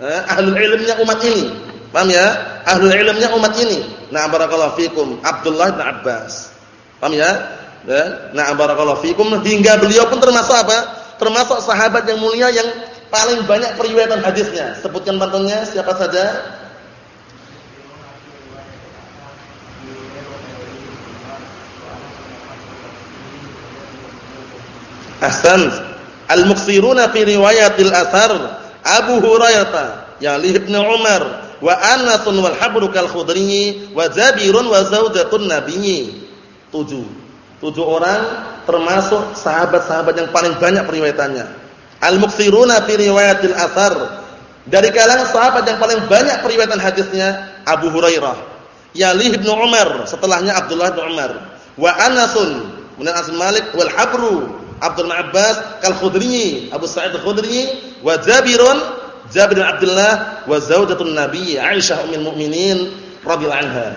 Eh, ahlul ilmnya umat ini. Paham ya? Ahlul ilmnya umat ini. Nah, barakallahu fikum. Abdullah bin Abbas. Paham ya? Nah, barakallahu fikum hingga beliau pun termasuk apa? Termasuk sahabat yang mulia yang paling banyak periwayatan hadisnya. Sebutkan pantunnya siapa saja? Ahsan. Al-muksiruna fi riwayatil athar Abu Hurairah, Yali ibn Umar, wa Anas wal Habru kal Khudri wa Jabirun wa zaujatun Nabiyyi. Tujuh. Tujuh orang termasuk sahabat-sahabat yang paling banyak periwayatannya. Al-muktsiruna fi riwayatil athar. Dari kalangan sahabat yang paling banyak periwayatan hadisnya Abu Hurairah, Yali bin Umar, setelahnya Abdullah bin Umar, wa Anasun, kemudian Anas Malik wal Habru, Abdul Abbas kal Khudri, Abu Sa'id Al-Khudri wa Jabirun Jabir bin Abdullah wa zaujatun Nabi Aisyah ummul mukminin radhiyallahu anha.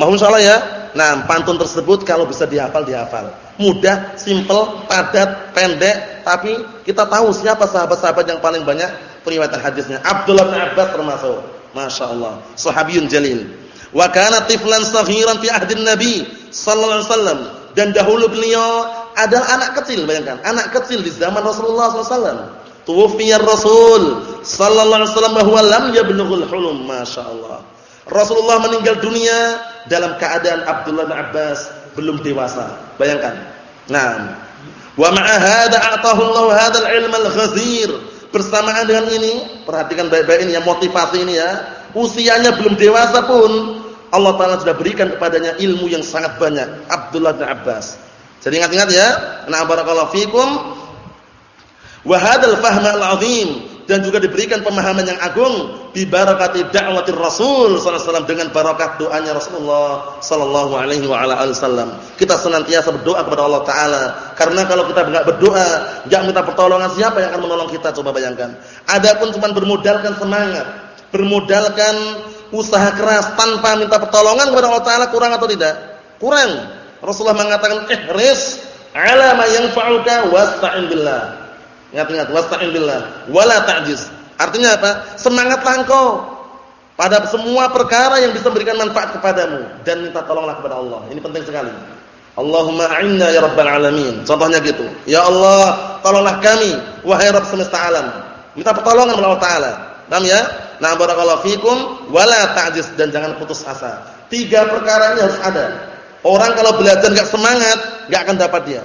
Mohon insyaallah ya. Nah, pantun tersebut kalau bisa dihafal dihafal. Mudah, simple, padat, pendek, tapi kita tahu siapa sahabat-sahabat yang paling banyak periwayatan hadisnya. Abdullah bin Abbas termasuk. Masya Allah. Sahabiyun jalil. Wa kana tiflan saghiran fi ahdin Nabi sallallahu alaihi wasallam. Dan dahulu beliau adalah anak kecil, bayangkan, anak kecil di zaman Rasulullah sallallahu alaihi wasallam. Tuwfiya Rasul sallallahu alaihi wasallam bahwa lam yablughul hulum, masyaallah. Rasulullah meninggal dunia dalam keadaan Abdullah bin Abbas belum dewasa. Bayangkan. Nah, wa ma'a hadza a'tahu Allah hadzal ilm al-ghazir. Bersamaan dengan ini, perhatikan baik-baik ini ya motivasi ini ya. Usianya belum dewasa pun Allah Taala sudah berikan kepadanya ilmu yang sangat banyak. Abdullah bin Abbas. Jadi ingat-ingat ya. Nah, barakallahu fikum. Wa hadzal fahm al-'azim dan juga diberikan pemahaman yang agung bi barakati da'watir Rasul sallallahu alaihi dengan barakat doanya Rasulullah sallallahu alaihi wa ala wasallam. Kita senantiasa berdoa kepada Allah taala karena kalau kita enggak berdoa, enggak minta pertolongan siapa yang akan menolong kita coba bayangkan. Adapun cuma bermodalkan semangat, bermodalkan usaha keras tanpa minta pertolongan kepada Allah taala kurang atau tidak? Kurang. Rasulullah mengatakan ihris ala ma yanfa'uka wasta'in billah. Ingat-ingat wasta'in billah wala ta'jiz. Artinya apa? Semangatlah engkau pada semua perkara yang bisa memberikan manfaat kepadamu dan minta tolonglah kepada Allah. Ini penting sekali. Allahumma a'inna ya rabbal alamin. Contohnya gitu. Ya Allah, tolonglah kami wahai Rabb semesta alam. Minta pertolongan kepada Allah taala. Paham ya? Nah, barakallahu fikum wala ta'jiz dan jangan putus asa. Tiga perkara ini harus ada. Orang kalau belajar enggak semangat, enggak akan dapat dia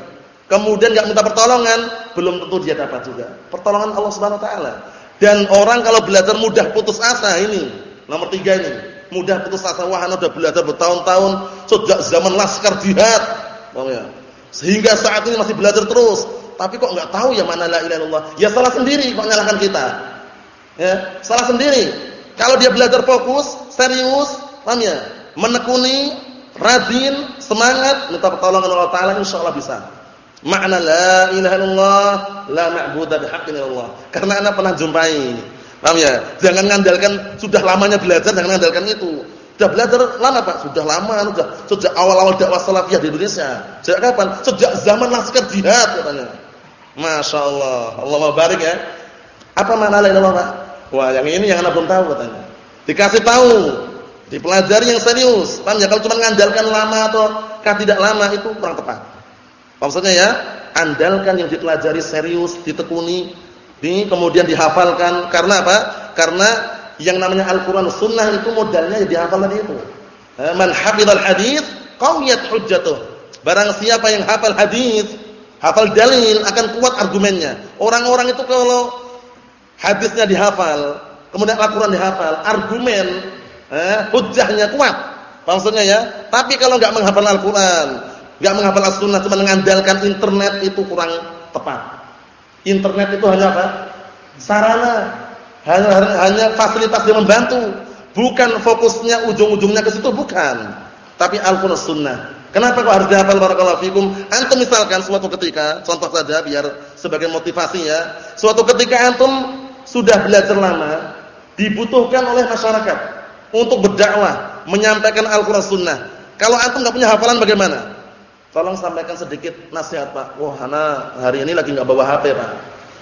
kemudian enggak minta pertolongan, belum tentu dia dapat juga. Pertolongan Allah Subhanahu wa taala. Dan orang kalau belajar mudah putus asa ini, nomor tiga ini, mudah putus asa wah udah belajar bertahun-tahun sejak zaman laskar jihad. Paham ya? Sehingga saat ini masih belajar terus, tapi kok enggak tahu ya mana la illallah. Ya salah sendiri kok nyalahkan kita. Ya, salah sendiri. Kalau dia belajar fokus, serius, paham ya? Menekuni, rajin, semangat, minta pertolongan Allah taala insyaallah bisa. Makna la ilaha illallah, la ma'budu bihaqqin illallah. Karena anak pernah jumpai. Paham ya? Jangan ngandalkan sudah lamanya belajar, jangan ngandalkan itu. Sudah belajar lama Pak? Sudah lama, sudah sejak awal-awal dakwah salafiyah di Indonesia. Sejak kapan? Sejak zaman laskar jihad katanya. Masya Allah. Allah barik ya. Apa makna la ilaha illallah, Pak? Wah, yang ini yang anak belum tahu katanya. Dikasih tahu, dipelajari yang serius. Paham ya? Kalau cuma ngandalkan lama atau kah tidak lama itu kurang tepat. Maksudnya ya, andalkan yang dipelajari serius, ditekuni, di kemudian dihafalkan. Karena apa? Karena yang namanya Al-Qur'an Sunnah itu modalnya ya dihafal tadi itu. Eh, man hafizal hadis qawiyat hujjatuh. Barang siapa yang hafal hadis, hafal dalil akan kuat argumennya. Orang-orang itu kalau hadisnya dihafal, kemudian Al-Qur'an dihafal, argumen eh, hujjahnya kuat. Maksudnya ya. Tapi kalau enggak menghafal Al-Qur'an, Enggak menghafal as-sunnah cuma mengandalkan internet itu kurang tepat. Internet itu hanya apa? Sarana. Hanya hanya fasilitas yang membantu, bukan fokusnya ujung-ujungnya ke situ bukan. Tapi Al-Qur'an Sunnah. Kenapa kok harus dihafal barakallahu fikum? Antum misalkan suatu ketika, contoh saja biar sebagai motivasi ya. Suatu ketika antum sudah belajar lama, dibutuhkan oleh masyarakat untuk berdakwah, menyampaikan Al-Qur'an Sunnah. Kalau antum enggak punya hafalan bagaimana? Tolong sampaikan sedikit nasihat Pak. Wah, ana hari ini lagi enggak bawa HP Pak.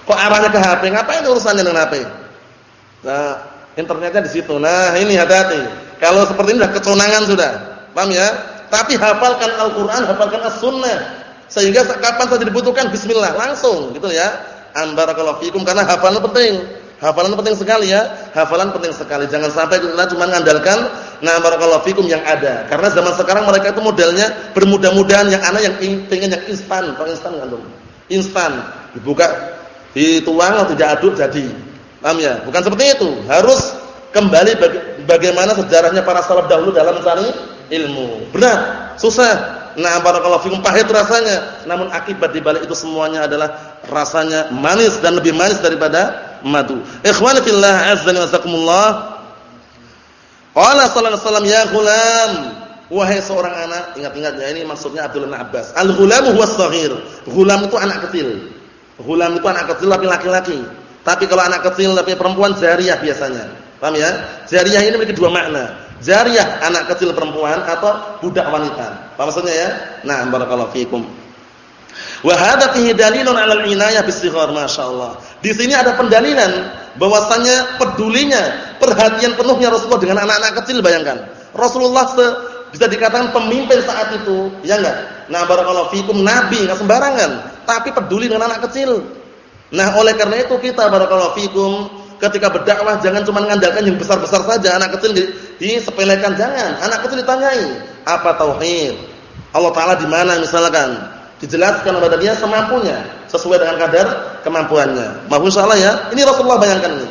Kok arahnya ke HP? Ngapain urusannya dengan HP? Nah, internetnya di situ. Nah, ini hati-hati. Kalau seperti ini sudah keconangan sudah. Paham ya? Tapi hafalkan Al-Qur'an, hafalkan As-Sunnah. Sehingga kapan saja dibutuhkan bismillah langsung gitu ya. Ambarakallahu fikum karena hafalan penting. Hafalan penting sekali ya. Hafalan penting sekali. Jangan sampai kita cuma mengandalkan nah barakallahu fikum yang ada. Karena zaman sekarang mereka itu modelnya bermudah-mudahan yang anak yang ingin yang instan, kalau instan kan Instan. Dibuka, dituang atau diaduk jadi. Paham ya? Bukan seperti itu. Harus kembali baga bagaimana sejarahnya para salaf dahulu dalam mencari ilmu. Berat, susah. Nah, barakallahu fikum pahit rasanya, namun akibat di balik itu semuanya adalah rasanya manis dan lebih manis daripada madu. Ikhwan fillah azza wa jazakumullah. Qala sallallahu alaihi ya ghulam Wahai seorang anak, ingat-ingat ya ini maksudnya Abdullah bin Abbas. Al-ghulamu huwas shaghir. Ghulam itu anak kecil. Ghulam itu anak kecil tapi laki-laki. Tapi kalau anak kecil tapi perempuan jariyah biasanya. Paham ya? Jariyah ini memiliki dua makna. Jariyah anak kecil perempuan atau budak wanita. Apa maksudnya ya? Nah, barakallahu fikum. Wa hadha fihi dalilun 'ala al-inayah bis-sighar, masyaallah. Di sini ada pendalilan bahwasanya pedulinya, perhatian penuhnya Rasulullah dengan anak-anak kecil bayangkan. Rasulullah bisa dikatakan pemimpin saat itu, ya enggak? Nah, barakallahu fikum nabi enggak sembarangan, tapi peduli dengan anak kecil. Nah, oleh karena itu kita barakallahu fikum ketika berdakwah jangan cuma mengandalkan yang besar-besar saja, anak kecil disepelekan jangan. Anak kecil ditanyai, apa tauhid? Allah taala di mana misalkan? Dijelaskan kepada dia semampunya, sesuai dengan kadar kemampuannya. Maaf insyaallah ya. Ini Rasulullah bayangkan ini.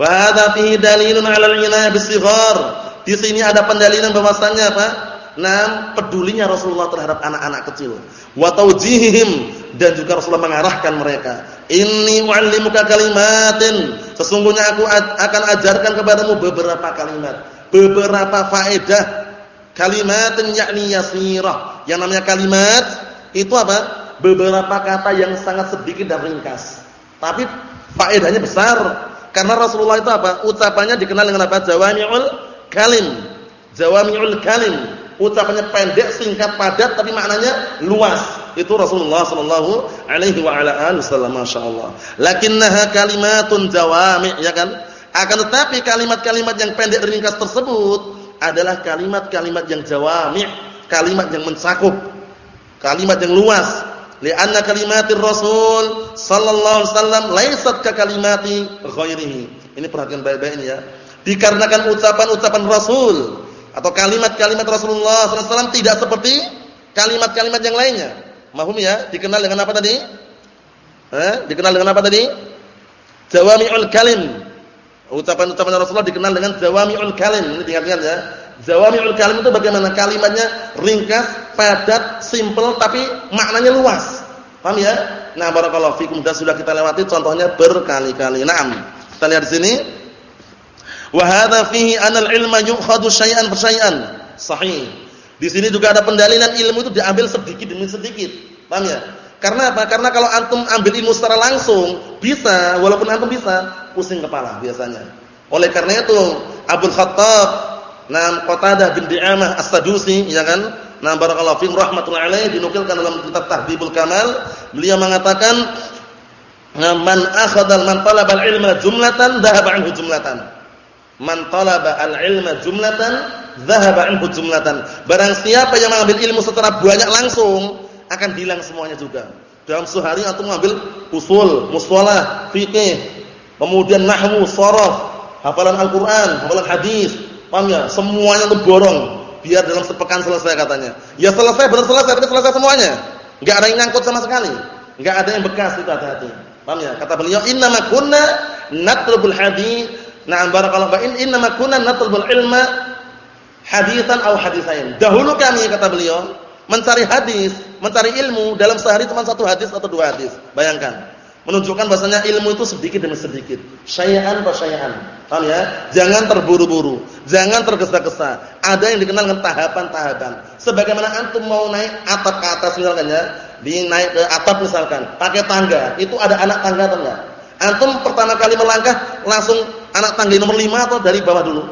Wa hadza dalilun 'ala al-inayah bis-sighar di sini ada pendalilan bahwasanya apa? Nam pedulinya Rasulullah terhadap anak-anak kecil. Wa taujihihim dan juga Rasulullah mengarahkan mereka. Inni u'allimuka kalimatin. Sesungguhnya aku akan ajarkan kepadamu beberapa kalimat, beberapa faedah. Kalimatin yakni yasirah. Yang namanya kalimat itu apa? Beberapa kata yang sangat sedikit dan ringkas. Tapi faedahnya besar. Karena Rasulullah itu apa? Ucapannya dikenal dengan apa? Jawami'ul kalim, jawami'ul kalim, ucapannya pendek, singkat, padat tapi maknanya luas. Itu Rasulullah sallallahu alaihi wa ala alihi wasallam masyaallah. Lakinnaha kalimatun jawami' ya kan? Akan tetapi kalimat-kalimat yang pendek dan ringkas tersebut adalah kalimat-kalimat yang jawami', kalimat yang mencakup, kalimat yang luas. Lianna kalimatir Rasul sallallahu alaihi wasallam laisat ka kalimati ghairihi. Ini perhatian baik-baik ini ya. Dikarenakan ucapan-ucapan Rasul atau kalimat-kalimat Rasulullah SAW tidak seperti kalimat-kalimat yang lainnya. Mahum ya? Dikenal dengan apa tadi? Eh? Dikenal dengan apa tadi? Jawami'ul kalim. Ucapan-ucapan Rasulullah dikenal dengan jawami'ul kalim. Ini diingat-ingat ya. Jawami'ul kalim itu bagaimana? Kalimatnya ringkas, padat, simple tapi maknanya luas. Paham ya? Nah, barakallahu fikum dan sudah kita lewati contohnya berkali-kali. Naam. Kita lihat di sini. Wa hadza fihi anal ilma yu'khadhu syai'an fa syai'an. Sahih. Di sini juga ada pendalilan ilmu itu diambil sedikit demi sedikit. Paham ya? Karena apa? Karena kalau antum ambil ilmu secara langsung, bisa, walaupun antum bisa, pusing kepala biasanya. Oleh karena itu, Abu Khattab, Nam Qatadah bin Di'amah As-Sadusi, ya kan? Nam barakallahu fiikum rahmatullahi alaihi dinukilkan dalam kitab Tahdhibul Kamal, beliau mengatakan, "Man akhadha man talaba al-ilma jumlatan, dhahaba anhu jumlatan." Man talaba al-ilma jumlatan, dhahaba anhu jumlatan. Barang siapa yang mengambil ilmu secara banyak langsung, akan hilang semuanya juga. Dalam sehari antum mengambil usul, mustalah, fikih, kemudian nahwu, sharaf, hafalan Al-Qur'an, hafalan hadis, paham ya? Semuanya itu borong biar dalam sepekan selesai katanya. Ya selesai benar selesai, tapi selesai semuanya. Enggak ada yang nyangkut sama sekali. Enggak ada yang bekas itu hati-hati. Paham ya? Kata beliau, "Innama kunna natlubul hadis Nah, barakallahu fa inna ma kunna natlubul ilma haditsan aw haditsain. Dahulu kami kata beliau mencari hadis, mencari ilmu dalam sehari cuma satu hadis atau dua hadis. Bayangkan. Menunjukkan bahasanya ilmu itu sedikit demi sedikit. Syai'an fa syai'an. Paham ya? Jangan terburu-buru, jangan tergesa-gesa. Ada yang dikenal dengan tahapan-tahapan. Sebagaimana antum mau naik atap ke atas misalkan ya, di naik ke atap misalkan, pakai tangga, itu ada anak tangga atau enggak? Antum pertama kali melangkah langsung anak tangga nomor lima atau dari bawah dulu?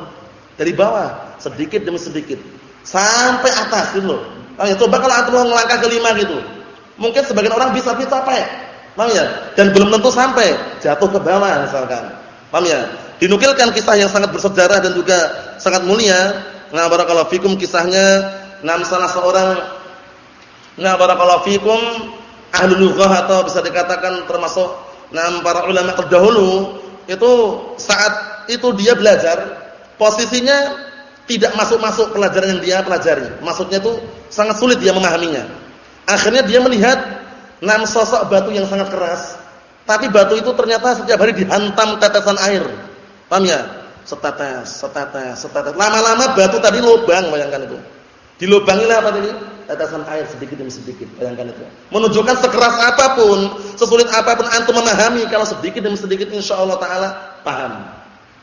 Dari bawah, sedikit demi sedikit. Sampai atas gitu loh. Oh ya, coba kalau antum melangkah ke lima gitu. Mungkin sebagian orang bisa bisa capek. Paham ya? Dan belum tentu sampai, jatuh ke bawah misalkan. Paham ya? Dinukilkan kisah yang sangat bersejarah dan juga sangat mulia. Nah, barakallahu fikum kisahnya nam salah seorang Nah, barakallahu fikum ahli lughah atau bisa dikatakan termasuk nam para ulama terdahulu itu saat itu dia belajar posisinya tidak masuk-masuk pelajaran yang dia pelajari. Maksudnya itu sangat sulit dia memahaminya. Akhirnya dia melihat enam sosok batu yang sangat keras. Tapi batu itu ternyata setiap hari dihantam tetesan air. Paham ya? Setetes, setetes, setetes. Lama-lama batu tadi lubang, bayangkan itu. Dilubangilah apa tadi? Tetesan air sedikit demi sedikit, bayangkan itu. Menunjukkan sekeras apa pun, sesulit apa pun antum memahami kalau sedikit demi sedikit insyaallah taala paham.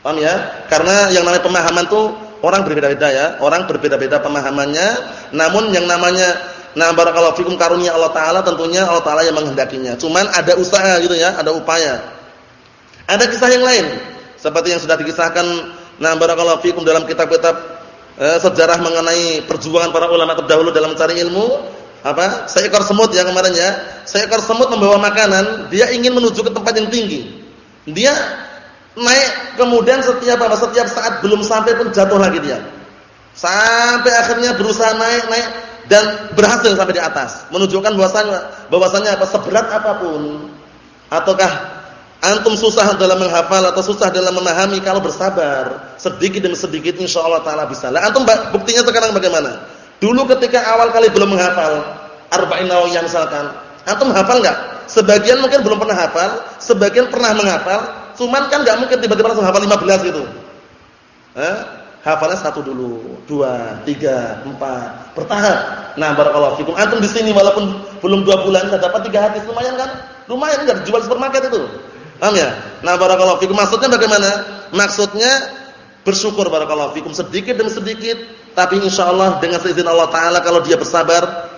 Paham ya? Karena yang namanya pemahaman tuh orang berbeda-beda ya, orang berbeda-beda pemahamannya, namun yang namanya nah barakallahu fikum karunia Allah taala tentunya Allah taala yang menghendakinya. Cuman ada usaha gitu ya, ada upaya. Ada kisah yang lain seperti yang sudah dikisahkan nah barakallahu fikum dalam kitab-kitab eh, sejarah mengenai perjuangan para ulama terdahulu dalam mencari ilmu apa? Seekor semut ya kemarin ya. Seekor semut membawa makanan dia ingin menuju ke tempat yang tinggi. Dia naik kemudian setiap apa? Setiap saat belum sampai pun jatuh lagi dia. Sampai akhirnya berusaha naik naik dan berhasil sampai di atas. Menunjukkan bahwasanya bahwasanya apa? Seberat apa pun ataukah antum susah dalam menghafal atau susah dalam memahami kalau bersabar sedikit demi sedikit insyaallah taala bisa lah antum buktinya sekarang bagaimana Dulu ketika awal kali belum menghafal Arba'in Nawawiyah misalkan, antum hafal enggak? Sebagian mungkin belum pernah hafal, sebagian pernah menghafal, cuman kan enggak mungkin tiba-tiba langsung hafal 15 gitu. Eh? Hafalnya satu dulu, dua, tiga, empat, bertahap. Nah, barakallahu fikum. Antum di sini walaupun belum dua bulan sudah dapat tiga hadis lumayan kan? Lumayan enggak jual supermarket itu. Paham ya? Nah, barakallahu fikum. Maksudnya bagaimana? Maksudnya bersyukur barakallahu fikum. Sedikit demi sedikit tapi insyaallah dengan seizin Allah taala kalau dia bersabar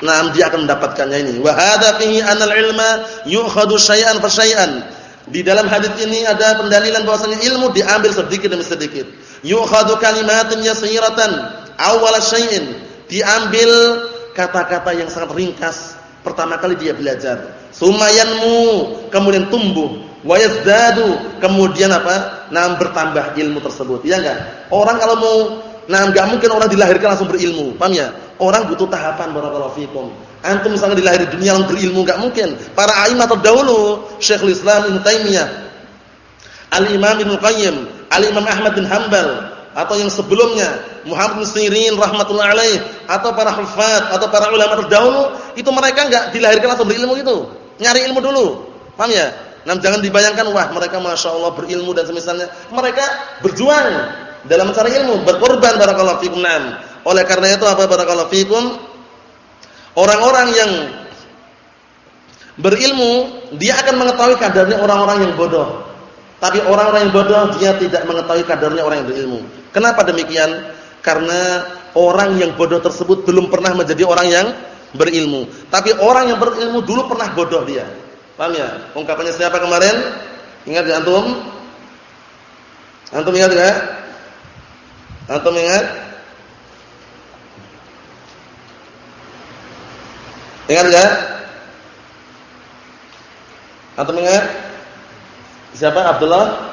nah dia akan mendapatkannya ini. Wa hadza fihi anal ilma yu'khadu syai'an fa syai'an. Di dalam hadis ini ada pendalilan bahwasanya ilmu diambil sedikit demi sedikit. Yu'khadu kalimatin yasiratan awwal syai'in. Diambil kata-kata yang sangat ringkas. Pertama kali dia belajar. Sumayanmu kemudian tumbuh wa kemudian apa nah bertambah ilmu tersebut ya enggak orang kalau mau Nah, enggak mungkin orang dilahirkan langsung berilmu. Paham ya? Orang butuh tahapan barakallahu fikum. Antum misalnya dilahir di dunia langsung berilmu enggak mungkin. Para a'imah terdahulu, Syekhul Islam Ibnu Taimiyah, Al-Imam Ibnu Qayyim, Al-Imam Ahmad bin Hanbal atau yang sebelumnya Muhammad bin Sirin rahimatullah alaih atau para hufaz atau para ulama terdahulu itu mereka enggak dilahirkan langsung berilmu gitu. Nyari ilmu dulu. Paham ya? Nah, jangan dibayangkan wah mereka Masya Allah berilmu dan semisalnya. Mereka berjuang dalam mencari ilmu, berkorban barakallahu fikum. Naam. Oleh karena itu apa barakallahu fikum? Orang-orang yang berilmu, dia akan mengetahui kadarnya orang-orang yang bodoh. Tapi orang-orang yang bodoh dia tidak mengetahui kadarnya orang yang berilmu. Kenapa demikian? Karena orang yang bodoh tersebut belum pernah menjadi orang yang berilmu. Tapi orang yang berilmu dulu pernah bodoh dia. Paham ya? Ungkapannya siapa kemarin? Ingat enggak antum? Antum ingat enggak? Antum ingat? Ingat enggak? Antum ingat? Siapa? Abdullah?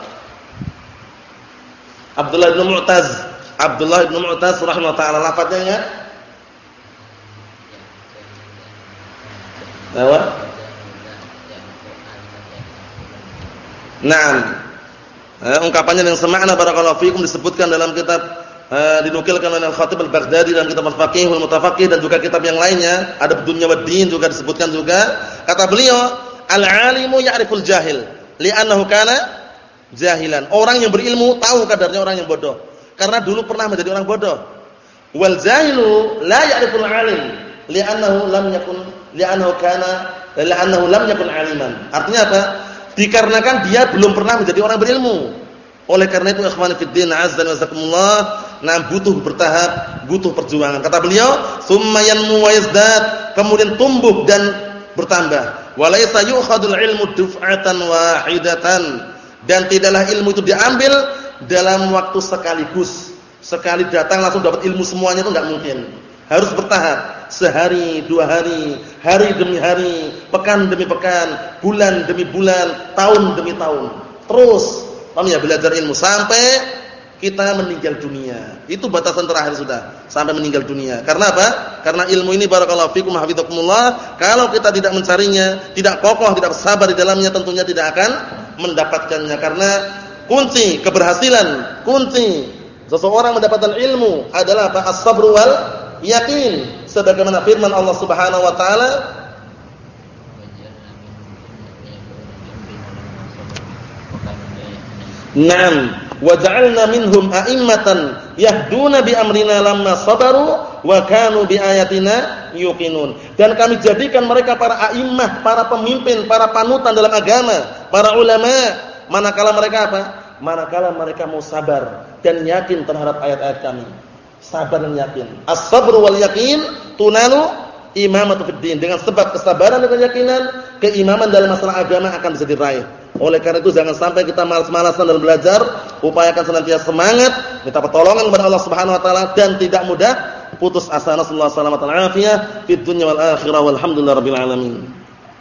Abdullah bin Mu'taz. Abdullah bin Mu'taz rahimahullah taala lafadznya ingat? Apa? Naam. Eh, ungkapannya yang semakna barakallahu fikum disebutkan dalam kitab uh, dinukilkan oleh Al-Khatib Al-Baghdadi dalam kitab Al-Faqih wal Mutafaqih dan juga kitab yang lainnya, ada Dunya wad juga disebutkan juga. Kata beliau, al-alimu ya'riful jahil li'annahu kana jahilan. Orang yang berilmu tahu kadarnya orang yang bodoh. Karena dulu pernah menjadi orang bodoh. Wal jahilu la ya'riful alim li'annahu lam yakun li'annahu kana li'annahu lam yakun aliman. Artinya apa? Dikarenakan dia belum pernah menjadi orang berilmu. Oleh karena itu ikhwan fillah azza wa jazakumullah, nah butuh bertahap, butuh perjuangan. Kata beliau, "Tsumma yanmu wa yazdad", kemudian tumbuh dan bertambah. Walaysa yu'khadul ilmu duf'atan wahidatan. Dan tidaklah ilmu itu diambil dalam waktu sekaligus. Sekali datang langsung dapat ilmu semuanya itu enggak mungkin. Harus bertahap, sehari, dua hari, hari demi hari, pekan demi pekan, bulan demi bulan, tahun demi tahun. Terus Paham ya belajar ilmu sampai kita meninggal dunia. Itu batasan terakhir sudah, sampai meninggal dunia. Karena apa? Karena ilmu ini barakallahu fikum hafizakumullah, kalau kita tidak mencarinya, tidak kokoh, tidak sabar di dalamnya tentunya tidak akan mendapatkannya karena kunci keberhasilan, kunci seseorang mendapatkan ilmu adalah apa? As-sabr wal yakin. Sebagaimana firman Allah Subhanahu wa taala Naam, wa ja'alna minhum a'immatan yahduna bi amrina lamma sabaru wa kanu bi ayatina yuqinun. Dan kami jadikan mereka para a'immah, para pemimpin, para panutan dalam agama, para ulama manakala mereka apa? manakala mereka mau sabar dan yakin terhadap ayat-ayat kami. Sabar dan yakin. As-sabr wal yakin tunalu imamatu fid. Dengan sebab kesabaran dan keyakinan, keimaman dalam masalah agama akan bisa diraih. Oleh karena itu jangan sampai kita malas-malasan dalam belajar, upayakan senantiasa semangat, minta pertolongan kepada Allah Subhanahu wa taala dan tidak mudah putus asa. Nasallahu alaihi wasallam fid dunya wal akhirah walhamdulillahirabbil alamin.